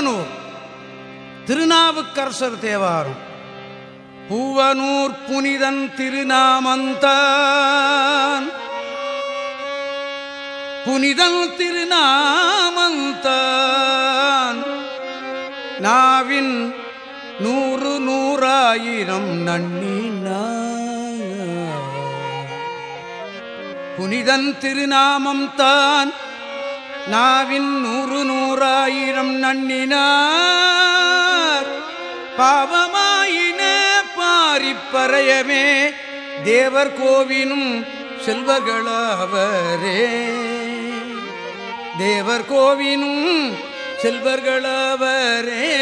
பூவனூர். திருநாவுக்கரசர் தேவாரம். பூவனூர் புனிதன் திருநாமந்தான். புனிதன் திருநாமந்தான். நாவின் நூறு நூறாயிரம் நன்னினா புனிதன் திருநாமம் தான் நாவின் நூறு நூறாயிரம் நன்னினார். பாவமாயின பாரிப்பறையமே தேவர் கோவினும் செல்வர்களாவரே. தேவர் கோவினும் செல்வர்களாவரே.